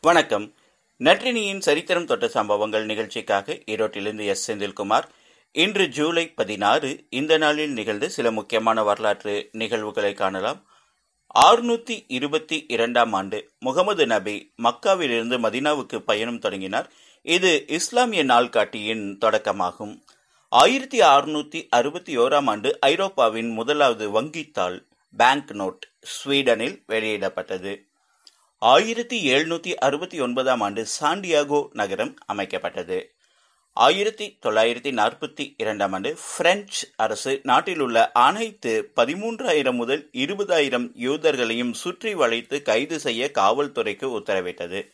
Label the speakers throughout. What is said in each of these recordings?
Speaker 1: வணக்கம். நற்றினியின் சரித்திரம் தொட்ட சம்பவங்கள் நிகழ்ச்சிக்காக ஈரோட்டிலிருந்து எஸ். செந்தில்குமார். இன்று ஜூலை பதினாறு இந்த நாளில் நிகழ்ந்த சில முக்கியமான வரலாற்று நிகழ்வுகளை காணலாம். ஆறுநூத்தி இருபத்தி இரண்டாம் ஆண்டு முகமது நபி மக்காவிலிருந்து மதினாவுக்கு பயணம் தொடங்கினார். இது இஸ்லாமிய நாள்காட்டியின் தொடக்கமாகும். ஆயிரத்தி அறுநூத்தி அறுபத்தி ஓராம் ஆண்டு ஐரோப்பாவின் முதலாவது வங்கித்தாள் பேங்க் நோட் ஸ்வீடனில் வெளியிடப்பட்டது. ஆயிரத்தி எழுநூத்தி அறுபத்தி ஒன்பதாம் ஆண்டு சாண்டியாகோ நகரம் அமைக்கப்பட்டது. ஆயிரத்தி தொள்ளாயிரத்தி நாற்பத்தி இரண்டாம் ஆண்டு பிரெஞ்சு அரசு நாட்டில் உள்ள அனைத்து பதிமூன்றாயிரம் முதல் இருபதாயிரம் யூதர்களையும் சுற்றி வளைத்து கைது செய்ய காவல்துறைக்கு உத்தரவிட்டது.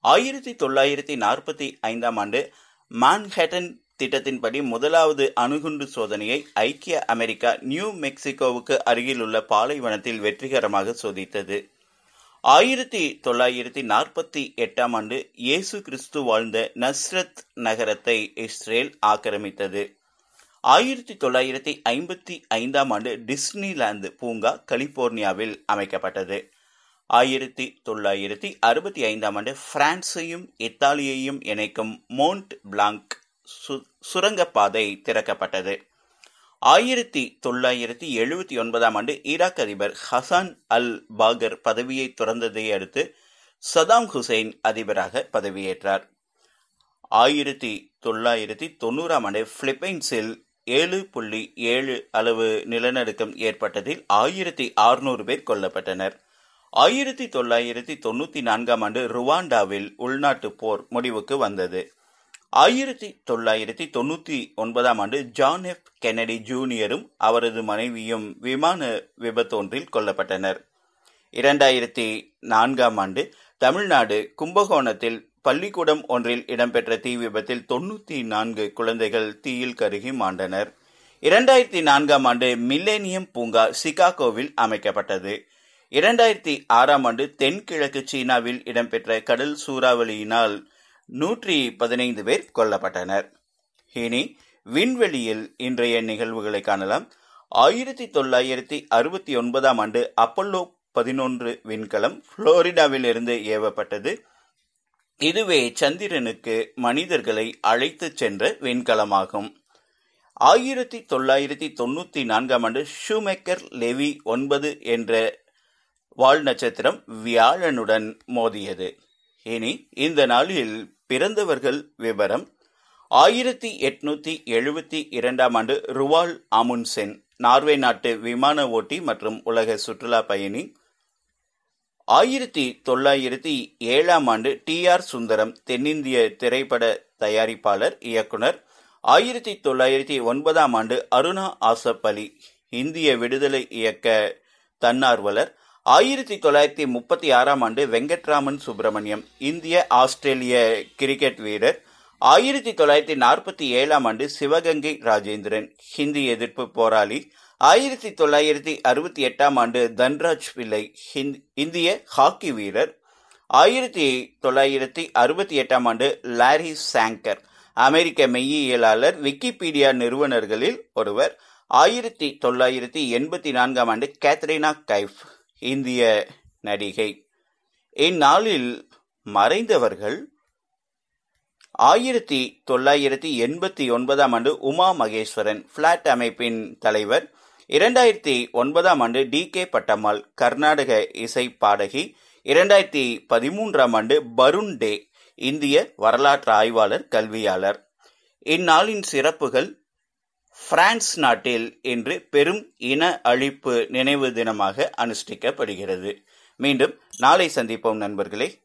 Speaker 1: ஆயிரத்தி தொள்ளாயிரத்தி நாற்பத்தி ஐந்தாம் ஆண்டு மான்ஹேட்டன் திட்டத்தின்படி முதலாவது அணுகுண்டு சோதனையை ஐக்கிய அமெரிக்கா நியூ மெக்சிகோவுக்கு அருகிலுள்ள பாலைவனத்தில் வெற்றிகரமாக சோதித்தது. ஆயிரத்தி தொள்ளாயிரத்தி நாற்பத்தி எட்டாம் ஆண்டு இயேசு கிறிஸ்து வாழ்ந்த நஸ்ரத் நகரத்தை இஸ்ரேல் ஆக்கிரமித்தது. ஆயிரத்தி தொள்ளாயிரத்தி ஐம்பத்தி ஐந்தாம் ஆண்டு டிஸ்னிலாந்து பூங்கா கலிபோர்னியாவில் அமைக்கப்பட்டது. ஆயிரத்தி தொள்ளாயிரத்தி அறுபத்தி ஐந்தாம் ஆண்டு பிரான்சையும் இத்தாலியையும் இணைக்கும் மோண்ட் பிளாங்க் சுரங்கப்பாதை திறக்கப்பட்டது. ஆயிரத்தி தொள்ளாயிரத்தி எழுபத்தி ஒன்பதாம் ஆண்டு ஈராக் அதிபர் ஹசான் அல் பாகர் பதவியை துறந்ததை அடுத்து சதாம் ஹுசைன் அதிபராக பதவியேற்றார். ஆயிரத்தி தொள்ளாயிரத்தி தொண்ணூறாம் ஆண்டு பிலிப்பைன்ஸில் ஏழு புள்ளி ஏழு அளவு நிலநடுக்கம் ஏற்பட்டதில் ஆயிரத்தி அறுநூறு பேர் கொல்லப்பட்டனர். ஆயிரத்தி தொள்ளாயிரத்தி தொண்ணூற்றி நான்காம் ஆண்டு ருவாண்டாவில் உள்நாட்டு போர் முடிவுக்கு வந்தது. ஆயிரத்தி தொள்ளாயிரத்தி தொண்ணூத்தி ஒன்பதாம் ஆண்டு ஜான் எஃப் கெனடி ஜூனியரும் அவரது மனைவியும் விமான விபத்தொன்றில் கொல்லப்பட்டனர். இரண்டாயிரத்தி நான்காம் ஆண்டு தமிழ்நாடு கும்பகோணத்தில் பள்ளிக்கூடம் ஒன்றில் இடம்பெற்ற தீ விபத்தில் தொண்ணூத்தி நான்கு குழந்தைகள் தீயில் கருகி மாண்டனர். இரண்டாயிரத்தி நான்காம் ஆண்டு மில்லேனியம் பூங்கா சிகாகோவில் அமைக்கப்பட்டது. இரண்டாயிரத்தி ஆறாம் ஆண்டு தென்கிழக்கு சீனாவில் இடம்பெற்ற கடல் சூறாவளியினால் நூற்றி பதினைந்து பேர் கொல்லப்பட்டனர். இனி விண்வெளியில் இன்றைய நிகழ்வுகளை காணலாம். ஆயிரத்தி தொள்ளாயிரத்தி அறுபத்தி ஒன்பதாம் ஆண்டு அப்பல்லோ பதினொன்று விண்கலம் புளோரிடாவில் இருந்து ஏவப்பட்டது. இதுவே சந்திரனுக்கு மனிதர்களை அழைத்து சென்ற விண்கலமாகும். ஆயிரத்தி தொள்ளாயிரத்தி தொண்ணூத்தி நான்காம் ஆண்டு ஷூமேக்கர் லெவி ஒன்பது என்ற வால் நட்சத்திரம் வியாழனுடன் மோதியது. இனி இந்த நாளில் பிறந்தவர்கள் விவரம். ஆயிரத்தி எட்நூத்தி எழுபத்தி இரண்டாம் ஆண்டு ருவால் அமுன்சென் நார்வே நாட்டு விமான ஓட்டி மற்றும் உலக சுற்றுலா பயணி. ஆயிரத்தி தொள்ளாயிரத்தி ஏழாம் ஆண்டு டி ஆர் சுந்தரம் தென்னிந்திய திரைப்பட தயாரிப்பாளர் இயக்குனர். ஆயிரத்தி தொள்ளாயிரத்தி ஒன்பதாம் ஆண்டு அருணா ஆசப் அலி இந்திய விடுதலை இயக்க தன்னார்வலர். ஆயிரத்தி தொள்ளாயிரத்தி முப்பத்தி ஆறாம் ஆண்டு வெங்கட்ராமன் சுப்பிரமணியம் இந்திய ஆஸ்திரேலிய கிரிக்கெட் வீரர். ஆயிரத்தி தொள்ளாயிரத்தி நாற்பத்தி ஏழாம் ஆண்டு சிவகங்கை ராஜேந்திரன் ஹிந்தி எதிர்ப்பு போராளி. ஆயிரத்தி தொள்ளாயிரத்தி அறுபத்தி எட்டாம் ஆண்டு தன்ராஜ் பிள்ளை இந்திய ஹாக்கி வீரர். ஆயிரத்தி தொள்ளாயிரத்தி அறுபத்தி எட்டாம் ஆண்டு லாரி சாங்கர் அமெரிக்க மெய்யியலாளர் விக்கிபீடியா நிறுவனர்களில் ஒருவர். ஆயிரத்தி தொள்ளாயிரத்தி எண்பத்தி நான்காம் ஆண்டு கேத்ரினா கைஃப். இந்திய நடிகை. இந்நாளில் மறைந்தவர்கள் ஆயிரத்தி தொள்ளாயிரத்தி எண்பத்தி ஒன்பதாம் ஆண்டு உமா மகேஸ்வரன் பிளாட் அமைப்பின் தலைவர். இரண்டாயிரத்தி ஒன்பதாம் ஆண்டு டி கே பட்டம்மாள் கர்நாடக இசை பாடகி. இரண்டாயிரத்தி பதிமூன்றாம் ஆண்டு பருண் டே இந்திய வரலாற்று ஆய்வாளர் கல்வியாளர். இந்நாளின் சிறப்புகள் பிரான்ஸ் நாட்டில் இன்று பெரும் இன அழிப்பு நினைவு தினமாக அனுஷ்டிக்கப்படுகிறது. மீண்டும் நாளை சந்திப்போம் நண்பர்களே.